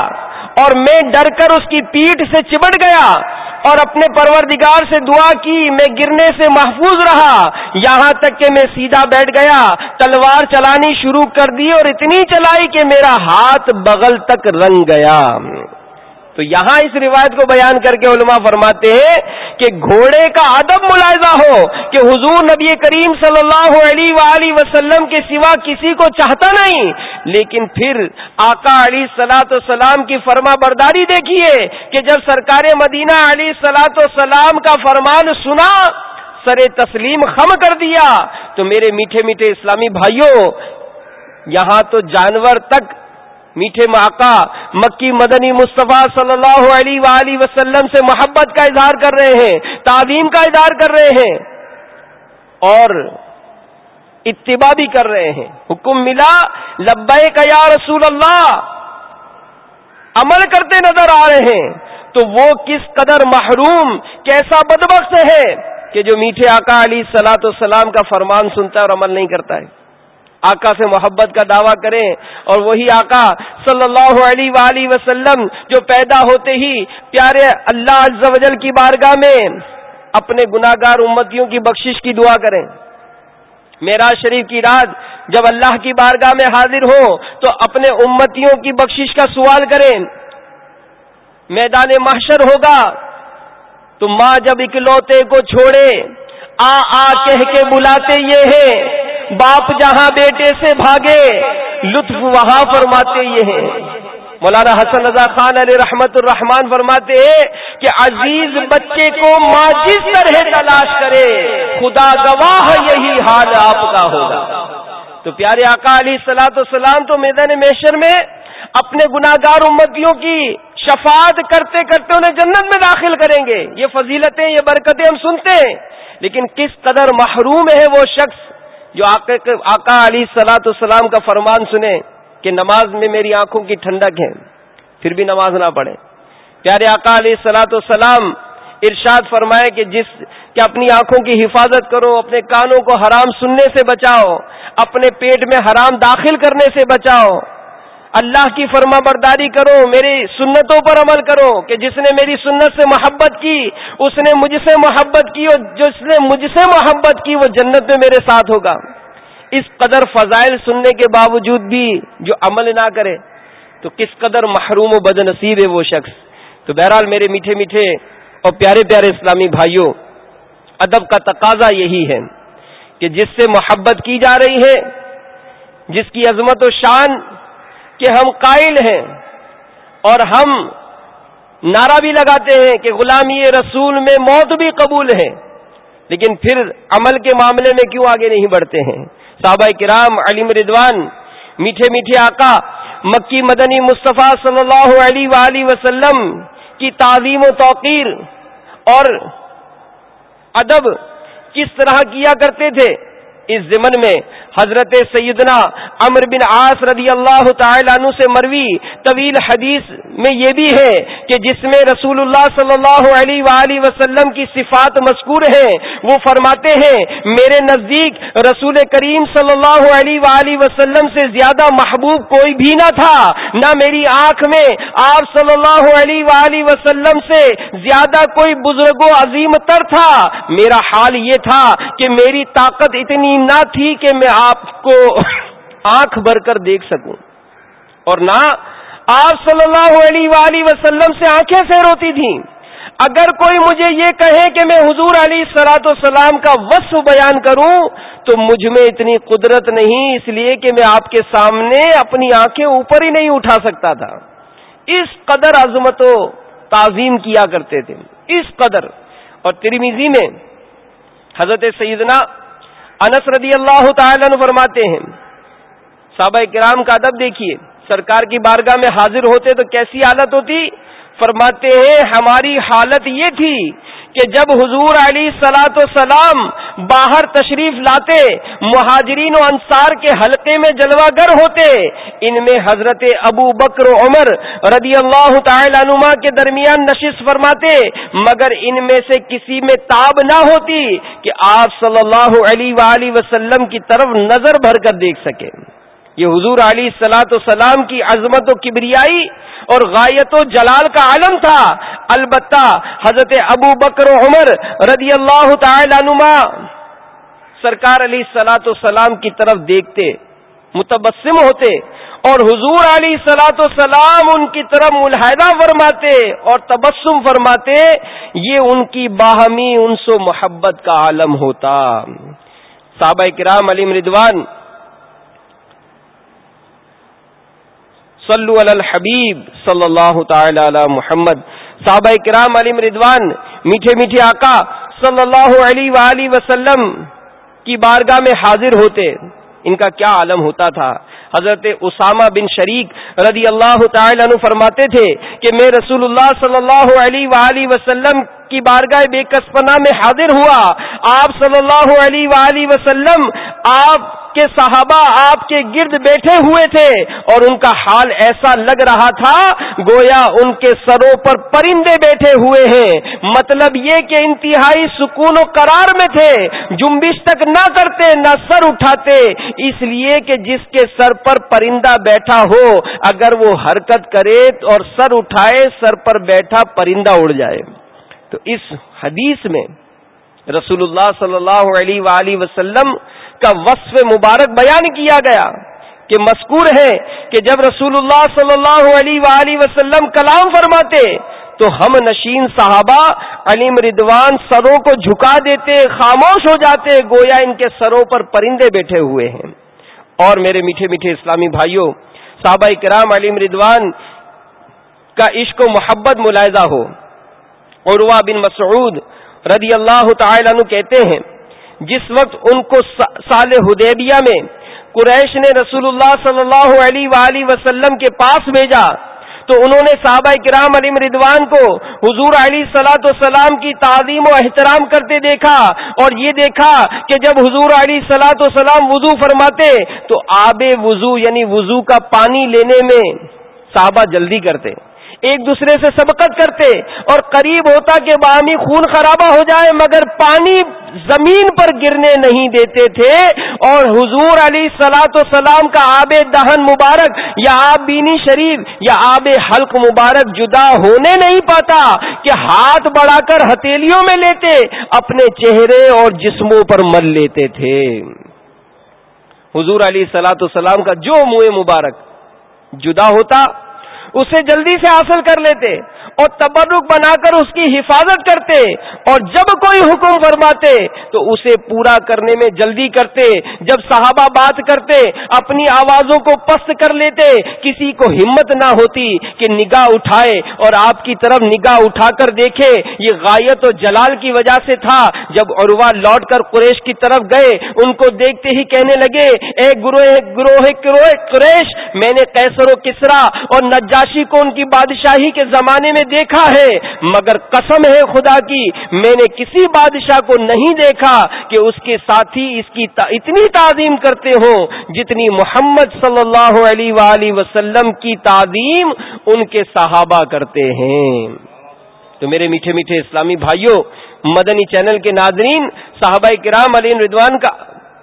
اور میں ڈر کر اس کی پیٹ سے چبٹ گیا اور اپنے پروردگار سے دعا کی، میں گرنے سے محفوظ رہا۔ یہاں تک کہ میں سیدھا بیٹھ گیا، تلوار چلانی شروع کر دی اور اتنی چلائی کہ میرا ہاتھ بغل تک رنگ گیا۔ تو یہاں اس روایت کو بیان کر کے علماء فرماتے ہیں کہ گھوڑے کا ادب ملاحظہ ہو کہ حضور نبی کریم صلی اللہ علیہ وآلہ وسلم کے سوا کسی کو چاہتا نہیں، لیکن پھر آقا علی سلاۃ والسلام کی فرما برداری دیکھیے کہ جب سرکار مدینہ علی سلاۃ والسلام کا فرمان سنا، سر تسلیم خم کر دیا۔ تو میرے میٹھے میٹھے اسلامی بھائیوں، یہاں تو جانور تک میٹھے ماقا مکی مدنی مصطفیٰ صلی اللہ علیہ وآلہ وسلم سے محبت کا اظہار کر رہے ہیں تعلیم کا اظہار کر رہے ہیں اور اتباع بھی کر رہے ہیں۔ حکم ملا لبے کا یا رسول اللہ، عمل کرتے نظر آ رہے ہیں۔ تو وہ کس قدر محروم، کیسا بدبخت ہے کہ جو میٹھے آقا علی سلاۃ السلام کا فرمان سنتا ہے اور عمل نہیں کرتا ہے۔ آقا سے محبت کا دعویٰ کریں۔ اور وہی آقا صلی اللہ علیہ وآلہ وسلم جو پیدا ہوتے ہی پیارے اللہ عز و جل کی بارگاہ میں اپنے گناگار امتیوں کی بخشش کی دعا کریں۔ میرا شریف کی رات جب اللہ کی بارگاہ میں حاضر ہو تو اپنے امتیوں کی بخشش کا سوال کریں۔ میدان محشر ہوگا تو ماں جب اکلوتے کو چھوڑے، آ آ کہہ کے بلاتے یہ ہیں۔ باپ جہاں بیٹے سے بھاگے، لطف وہاں فرماتے یہ ہیں۔ مولانا حسن رضا خان علیہ رحمت الرحمان فرماتے ہیں کہ عزیز بچے کو ماں جس طرح تلاش کرے، خدا گواہ یہی حال آپ کا ہوگا۔ تو پیارے آقا علی سلاۃ السلام تو میدان میشر میں اپنے گناگار امتیوں کی شفاعت کرتے کرتے انہیں جنت میں داخل کریں گے۔ یہ فضیلتیں، یہ برکتیں ہم سنتے ہیں، لیکن کس قدر محروم ہے وہ شخص۔ جو آقا علی سلاۃ السلام کا فرمان سنے کہ نماز میں میری آنکھوں کی ٹھنڈک ہے، پھر بھی نماز نہ پڑھے پیارے آقا علیہ سلاۃ السلام ارشاد فرمائے کہ جس کہ اپنی آنکھوں کی حفاظت کرو، اپنے کانوں کو حرام سننے سے بچاؤ، اپنے پیٹ میں حرام داخل کرنے سے بچاؤ۔ اللہ کی فرما برداری کرو، میری سنتوں پر عمل کرو کہ جس نے میری سنت سے محبت کی، اس نے مجھ سے محبت کی اور جس نے مجھ سے محبت کی، وہ جنت میں میرے ساتھ ہوگا۔ اس قدر فضائل سننے کے باوجود بھی جو عمل نہ کرے، تو کس قدر محروم و بد نصیب ہے وہ شخص۔ تو بہرحال میرے میٹھے میٹھے اور پیارے پیارے اسلامی بھائیوں، ادب کا تقاضا یہی ہے کہ جس سے محبت کی جا رہی ہے، جس کی عظمت و شان کہ ہم قائل ہیں اور ہم نعرہ بھی لگاتے ہیں کہ غلامی رسول میں موت بھی قبول ہے، لیکن پھر عمل کے معاملے میں کیوں آگے نہیں بڑھتے ہیں؟ صحابہ کرام علیم ردوان میٹھے میٹھے آقا، مکی مدنی مصطفیٰ صلی اللہ علیہ وآلہ وسلم کی تعظیم و توقیر اور ادب کس طرح کیا کرتے تھے، اس ضمن میں حضرت سیدنا امر بن آس رضی اللہ تعالی عنہ سے مروی طویل حدیث میں یہ بھی ہے کہ جس میں رسول اللہ صلی اللہ علیہ وآلہ وسلم کی صفات مذکور ہیں، وہ فرماتے ہیں، میرے نزدیک رسول کریم صلی اللہ علیہ وآلہ وسلم سے زیادہ محبوب کوئی بھی نہ تھا، نہ میری آنکھ میں آپ صلی اللہ علیہ وآلہ وسلم سے زیادہ کوئی بزرگ و عظیم تر تھا۔ میرا حال یہ تھا کہ میری طاقت اتنی نہ تھی کہ میں آپ کو آنکھ بھر کر دیکھ سکوں۔ اور نہ آپ صلی اللہ علیہ وآلہ وسلم سے آنکھیں سے روتی تھیں۔ اگر کوئی مجھے یہ کہے کہ میں حضور علی سلاۃ والسلام کا وصف بیان کروں، تو مجھ میں اتنی قدرت نہیں، اس لیے کہ میں آپ کے سامنے اپنی آنکھیں اوپر ہی نہیں اٹھا سکتا تھا۔ اس قدر عظمت و تعظیم کیا کرتے تھے۔ اس قدر۔ اور ترمیزی میں حضرت سیدنا انس رضی اللہ تعالی عنہ فرماتے ہیں۔ صحابہ کرام کا ادب دیکھیے، سرکار کی بارگاہ میں حاضر ہوتے تو کیسی حالت ہوتی؟ فرماتے ہیں، ہماری حالت یہ تھی کہ جب حضور علی سلاۃ سلام باہر تشریف لاتے، مہاجرین و انصار کے حلقے میں جلوہ گر ہوتے، ان میں حضرت ابو بکر و عمر رضی اللہ تعالی عنما کے درمیان نشست فرماتے، مگر ان میں سے کسی میں تاب نہ ہوتی کہ آپ صلی اللہ علیہ وآلہ وسلم کی طرف نظر بھر کر دیکھ سکے یہ حضور علی سلاۃ السلام کی عظمت و کبریائی اور غایت و جلال کا عالم تھا۔ البتہ حضرت ابو بکر و عمر رضی اللہ تعالی عنما سرکار علی سلاۃ السلام کی طرف دیکھتے، متبسم ہوتے اور حضور علی سلاۃ السلام ان کی طرف ملاحدہ فرماتے اور تبسم فرماتے، یہ ان کی باہمی انس و محبت کا عالم ہوتا۔ صحابہ کرام علی مردوان صلو علی الحبیب صلی اللہ تعالی علی محمد۔ صحابہ کرام علی مردوان، میٹھے میٹھے آقا صلی اللہ علیہ وآلہ وسلم کی بارگاہ میں حاضر ہوتے۔ ان کا کیا عالم ہوتا تھا۔ حضرت اسامہ بن شریک رضی اللہ تعالی عنہ فرماتے تھے کہ میں رسول اللہ صلی اللہ علیہ وآلہ وسلم کی بارگاہ بے کسپنا میں حاضر ہوا۔ آپ صلی اللہ علیہ وآلہ وسلم، آپ کے صحابہ، آپ کے گرد بیٹھے ہوئے تھے اور ان کا حال ایسا لگ رہا تھا، گویا ان کے سروں پر پرندے بیٹھے ہوئے ہیں۔ مطلب یہ کہ انتہائی سکون و قرار میں تھے۔ جنبش تک نہ کرتے، نہ سر اٹھاتے۔ اس لیے کہ جس کے سر پر پرندہ بیٹھا ہو، اگر وہ حرکت کرے اور سر اٹھائے، سر پر بیٹھا پرندہ اڑ جائے۔ تو اس حدیث میں رسول اللہ صلی اللہ علیہ وآلہ وسلم کا وصف مبارک بیان کیا گیا کہ مذکور ہے کہ جب رسول اللہ صلی اللہ علیہ وآلہ وسلم کلام فرماتے تو ہم نشین صحابہ علیم ردوان سروں کو جھکا دیتے، خاموش ہو جاتے، گویا ان کے سروں پر پرندے بیٹھے ہوئے ہیں۔ اور میرے میٹھے میٹھے اسلامی بھائیوں، صحابہ کرام علیم ردوان کا عشق و محبت ملاحظہ ہو۔ عروا بن مسعود رضی اللہ تعالی عنہ کہتے ہیں، جس وقت ان کو سال حدیبیہ میں قریش نے رسول اللہ صلی اللہ علیہ وآلہ وسلم کے پاس بھیجا، تو انہوں نے صحابہ کرام علیم ردوان کو حضور علی سلاۃ وسلام کی تعظیم و احترام کرتے دیکھا اور یہ دیکھا کہ جب حضور علی سلاۃ وسلام وضو فرماتے، تو آب وضو یعنی وضو کا پانی لینے میں صحابہ جلدی کرتے۔ ایک دوسرے سے سبقت کرتے اور قریب ہوتا کہ باہمی خون خرابہ ہو جائے مگر پانی زمین پر گرنے نہیں دیتے تھے اور حضور علی سلاۃ و سلام کا آب دہن مبارک یا آب بینی شریف یا آب حلق مبارک جدا ہونے نہیں پاتا کہ ہاتھ بڑھا کر ہتھیلیوں میں لیتے، اپنے چہرے اور جسموں پر مل لیتے تھے۔ حضور علی سلاۃ السلام کا جو منہ مبارک جدا ہوتا اسے جلدی سے حاصل کر لیتے اور تبرک بنا کر اس کی حفاظت کرتے اور جب کوئی حکم فرماتے تو اسے پورا کرنے میں جلدی کرتے، جب صحابہ بات کرتے، اپنی آوازوں کو پست کر لیتے، کسی کو ہمت نہ ہوتی کہ نگاہ اٹھائے اور آپ کی طرف نگاہ اٹھا کر دیکھے۔ یہ غایت و جلال کی وجہ سے تھا۔ جب عروا لوٹ کر قریش کی طرف گئے، ان کو دیکھتے ہی کہنے لگے، اے گروہ گروہ قریش، میں نے کیسر و کسرا اور نجاشی کو ان کی بادشاہی کے زمانے میں دیکھا ہے، مگر قسم ہے خدا کی، میں نے کسی بادشاہ کو نہیں دیکھا کہ اس کے ساتھی اس کی تا اتنی تعظیم کرتے ہوں جتنی محمد صلی اللہ علیہ وآلہ وسلم کی تعظیم ان کے صحابہ کرتے ہیں۔ تو میرے میٹھے میٹھے اسلامی بھائیوں، مدنی چینل کے ناظرین، صحابہ کرام علی ردوان کا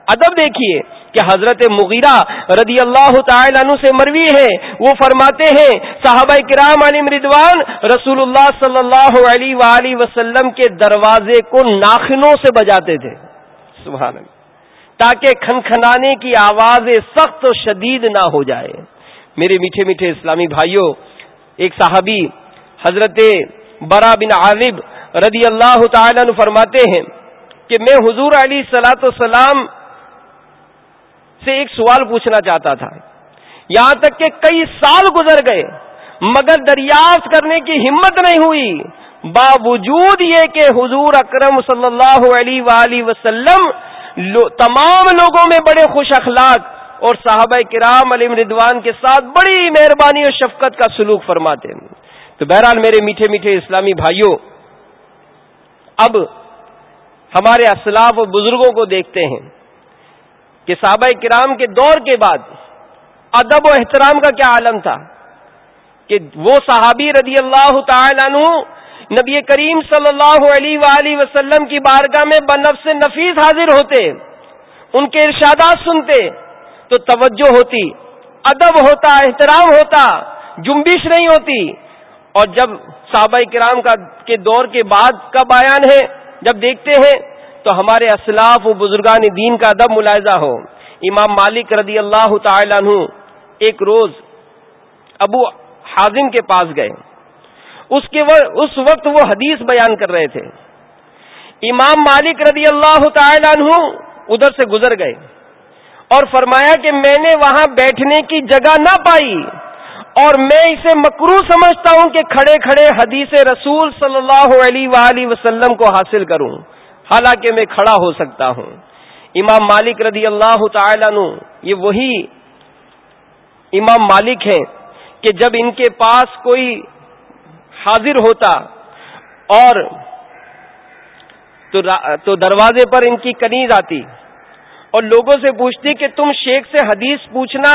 ادب دیکھیے۔ کہ حضرت مغیرہ رضی اللہ تعالی عنہ سے مروی ہے، وہ فرماتے ہیں، صحابہ کرام علی مردوان رسول اللہ صلی اللہ علیہ وآلہ وسلم کے دروازے کو ناخنوں سے بجاتے تھے۔ سبحان اللہ۔ تاکہ کھنکھنانے کی آواز سخت و شدید نہ ہو جائے۔ میرے میٹھے میٹھے اسلامی بھائیوں، ایک صحابی حضرت برا بن عالب رضی اللہ تعالی عنہ فرماتے ہیں کہ میں حضور علی سلاۃ وسلام سے ایک سوال پوچھنا چاہتا تھا۔ یہاں تک کہ کئی سال گزر گئے، مگر دریافت کرنے کی ہمت نہیں ہوئی۔ باوجود یہ کہ حضور اکرم صلی اللہ علیہ وآلہ وسلم تمام لوگوں میں بڑے خوش اخلاق اور صحابہ کرام علی ردوان کے ساتھ بڑی مہربانی اور شفقت کا سلوک فرماتے ہیں۔ تو بہرحال میرے میٹھے میٹھے اسلامی بھائیوں، اب ہمارے اسلاف اور بزرگوں کو دیکھتے ہیں۔ کہ صحابہ کرام کے دور کے بعد ادب و احترام کا کیا عالم تھا کہ وہ صحابی رضی اللہ تعالی عنہ نبی کریم صلی اللہ علیہ وآلہ وسلم کی بارگاہ میں بنف سے نفیس حاضر ہوتے، ان کے ارشادات سنتے، تو توجہ ہوتی، ادب ہوتا، احترام ہوتا، جنبش نہیں ہوتی۔ اور جب صحابہ کرام کا کے دور کے بعد کا بیان ہے، جب دیکھتے ہیں تو ہمارے اسلاف و بزرگان دین کا ادب ملاحظہ ہو۔ امام مالک رضی اللہ تعالی عنہ ایک روز ابو حازم کے پاس گئے۔ اس کے اس وقت وہ حدیث بیان کر رہے تھے۔ امام مالک رضی اللہ تعالی عنہ ادھر سے گزر گئے اور فرمایا کہ میں نے وہاں بیٹھنے کی جگہ نہ پائی اور میں اسے مکرو سمجھتا ہوں کہ کھڑے کھڑے حدیث رسول صلی اللہ علیہ وآلہ وسلم کو حاصل کروں۔ حالانکہ میں کھڑا ہو سکتا ہوں۔ امام مالک رضی اللہ تعالی عنہ، یہ وہی امام مالک ہیں کہ جب ان کے پاس کوئی حاضر ہوتا اور تو دروازے پر ان کی کنیز آتی اور لوگوں سے پوچھتی کہ تم شیخ سے حدیث پوچھنا،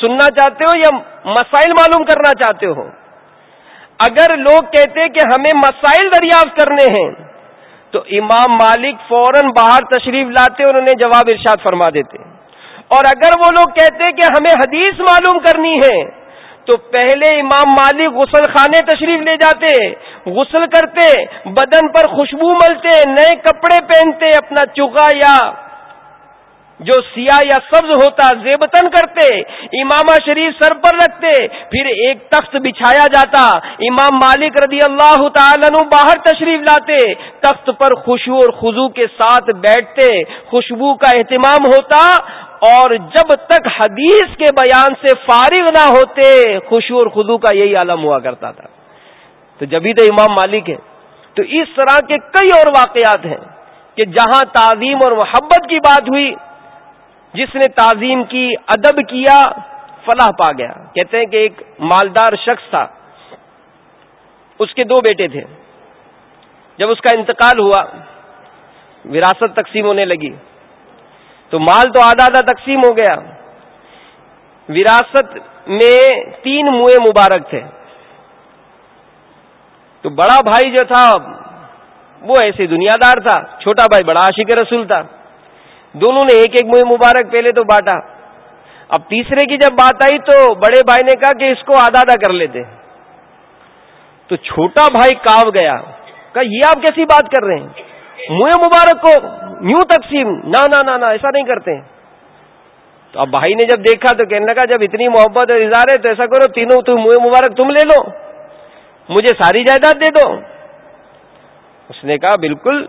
سننا چاہتے ہو یا مسائل معلوم کرنا چاہتے ہو؟ اگر لوگ کہتے کہ ہمیں مسائل دریافت کرنے ہیں تو امام مالک فوراً باہر تشریف لاتے اور انہیں جواب ارشاد فرما دیتے۔ اور اگر وہ لوگ کہتے کہ ہمیں حدیث معلوم کرنی ہے، تو پہلے امام مالک غسل خانے تشریف لے جاتے، غسل کرتے، بدن پر خوشبو ملتے، نئے کپڑے پہنتے، اپنا چگا یا جو سیاہ یا سبز ہوتا زیبتن کرتے، امامہ شریف سر پر رکھتے، پھر ایک تخت بچھایا جاتا، امام مالک رضی اللہ تعالیٰ باہر تشریف لاتے، تخت پر خوشبو اور خزو کے ساتھ بیٹھتے، خوشبو کا اہتمام ہوتا، اور جب تک حدیث کے بیان سے فارغ نہ ہوتے، خوشبو اور خزو کا یہی عالم ہوا کرتا تھا۔ تو جبھی تو امام مالک ہے، تو اس طرح کے کئی اور واقعات ہیں کہ جہاں تعظیم اور محبت کی بات ہوئی جس نے تعظیم کی، ادب کیا، فلاح پا گیا۔ کہتے ہیں کہ ایک مالدار شخص تھا۔ اس کے دو بیٹے تھے۔ جب اس کا انتقال ہوا، وراثت تقسیم ہونے لگی۔ تو مال تو آدھا آدھا تقسیم ہو گیا۔ وراثت میں تین منہ مبارک تھے۔ تو بڑا بھائی جو تھا، وہ ایسے دنیا دار تھا، چھوٹا بھائی، بڑا عاشق رسول تھا۔ دونوں نے ایک ایک منہ مبارک پہلے تو بانٹا۔ اب تیسرے کی جب بات آئی تو بڑے بھائی نے کہا کہ اس کو آدھا آدھا کر لیتے۔ تو چھوٹا بھائی کاو گیا۔ کہا، یہ آپ کیسی بات کر رہے ہیں؟ منہ مبارک کو نیو تقسیم۔ نہ نہ ایسا نہیں کرتے۔ تو اب بھائی نے جب دیکھا تو کہنے لگا، جب اتنی محبت اور اظہار ہے تو ایسا کرو، تینوں تم منہ مبارک تم لے لو۔ مجھے ساری جائیداد دے دو۔ اس نے کہا، بالکل،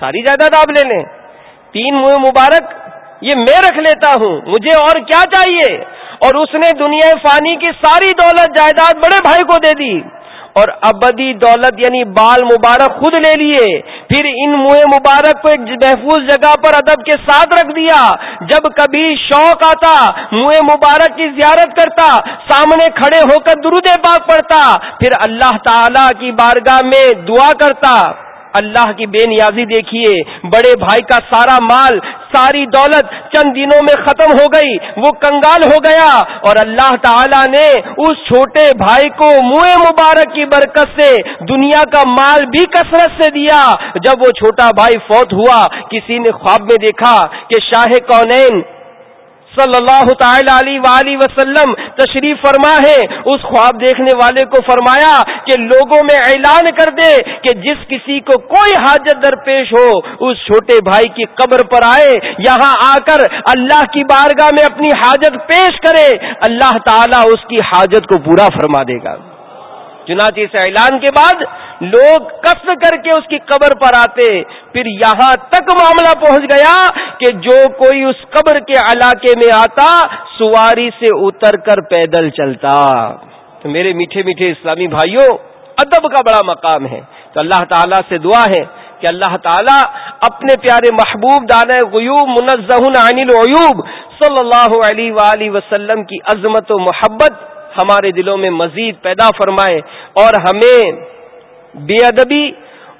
ساری جائیداد آپ لے لیں۔ تین منہ مبارک، یہ میں رکھ لیتا ہوں، مجھے اور کیا چاہیے؟ اور اس نے دنیا فانی کی ساری دولت، جائیداد بڑے بھائی کو دے دی۔ اور ابدی دولت یعنی بال مبارک خود لے لیے۔ پھر ان منہ مبارک کو ایک محفوظ جگہ پر ادب کے ساتھ رکھ دیا۔ جب کبھی شوق آتا، منہ مبارک کی زیارت کرتا، سامنے کھڑے ہو کر درود پاک پڑتا پھر اللہ تعالی کی بارگاہ میں دعا کرتا۔ اللہ کی بے نیازی دیکھیے، بڑے بھائی کا سارا مال، ساری دولت چند دنوں میں ختم ہو گئی، وہ کنگال ہو گیا۔ اور اللہ تعالی نے اس چھوٹے بھائی کو منہ مبارک کی برکت سے دنیا کا مال بھی کثرت سے دیا۔ جب وہ چھوٹا بھائی فوت ہوا، کسی نے خواب میں دیکھا کہ شاہ کونین صلی اللہ تعالی علیہ وسلم تشریف فرما ہے، اس خواب دیکھنے والے کو فرمایا کہ لوگوں میں اعلان کر دے کہ جس کسی کو کوئی حاجت درپیش ہو، اس چھوٹے بھائی کی قبر پر آئے، یہاں آ کر اللہ کی بارگاہ میں اپنی حاجت پیش کرے، اللہ تعالیٰ اس کی حاجت کو پورا فرما دے گا۔ چنانچہ اس اعلان کے بعد لوگ قصد کر کے اس کی قبر پر آتے، پھر یہاں تک معاملہ پہنچ گیا کہ جو کوئی اس قبر کے علاقے میں آتا، سواری سے اتر کر پیدل چلتا۔ تو میرے میٹھے میٹھے اسلامی بھائیوں، ادب کا بڑا مقام ہے۔ تو اللہ تعالیٰ سے دعا ہے کہ اللہ تعالیٰ اپنے پیارے محبوب دان غیوب منزہ عن العیوب صلی اللہ علیہ وآلہ وسلم کی عظمت و محبت ہمارے دلوں میں مزید پیدا فرمائے اور ہمیں بے ادبی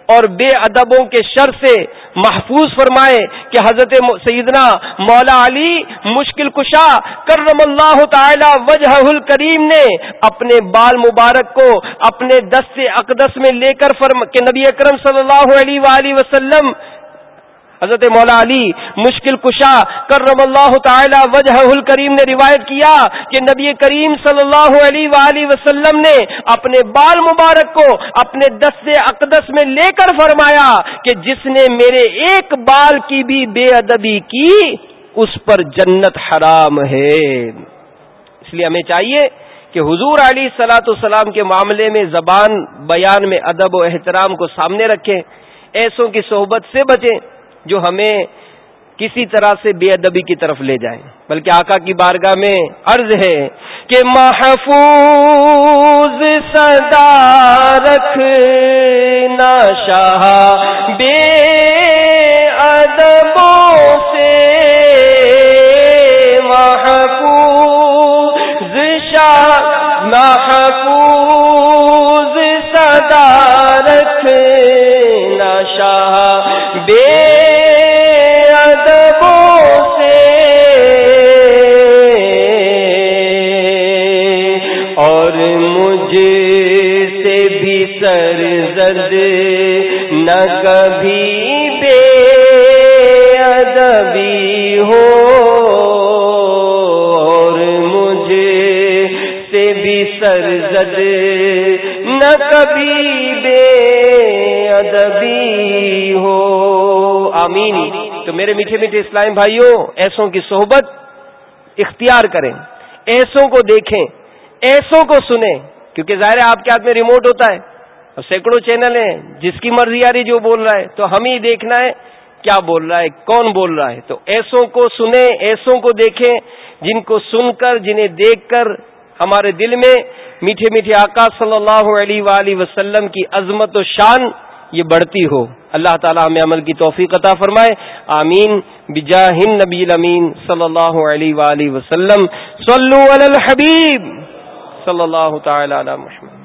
اور بے ادبوں کے شر سے محفوظ فرمائے کہ حضرت سیدنا مولا علی مشکل کشا کرم اللہ تعالی وجہ الکریم نے اپنے بال مبارک کو اپنے دست اقدس میں لے کر فرم کہ نبی اکرم صلی اللہ علیہ وآلہ وسلم حضرت مولا علی مشکل کشا کرم اللہ تعالی وجہ الکریم نے روایت کیا کہ نبی کریم صلی اللہ علیہ وآلہ وسلم نے اپنے بال مبارک کو اپنے دست اقدس میں لے کر فرمایا کہ جس نے میرے ایک بال کی بھی بے ادبی کی، اس پر جنت حرام ہے۔ اس لیے ہمیں چاہیے کہ حضور علی سلاۃ السلام کے معاملے میں زبان بیان میں ادب و احترام کو سامنے رکھیں، ایسوں کی صحبت سے بچیں۔ جو ہمیں کسی طرح سے بے ادبی کی طرف لے جائیں۔ بلکہ آقا کی بارگاہ میں عرض ہے کہ محفوظ صدا رکھ شاہ، بے ادب سرزد نہ کبھی بے ادبی ہو۔ آمین۔ تو میرے میٹھے میٹھے اسلام بھائیوں، ایسوں کی صحبت اختیار کریں، ایسوں کو دیکھیں، ایسوں کو سنیں۔ کیونکہ ظاہر ہے آپ کے ہاتھ میں ریموٹ ہوتا ہے اور سینکڑوں چینل ہیں، جس کی مرضی آ رہی جو بول رہا ہے، تو ہم ہی دیکھنا ہے کیا بول رہا ہے، کون بول رہا ہے۔ تو ایسوں کو سنیں، ایسوں کو دیکھیں، جن کو سن کر، جنہیں دیکھ کر ہمارے دل میں میٹھے میٹھے آقا صلی اللہ علیہ وآلہ وسلم کی عظمت و شان یہ بڑھتی ہو۔ اللہ تعالی ہمیں عمل کی توفیق عطا فرمائے۔ آمین۔ بجاہ نبی الامین صلی اللہ علیہ وآلہ وسلم۔ صلو علی الحبیب صلی اللہ تعالی علی محمد۔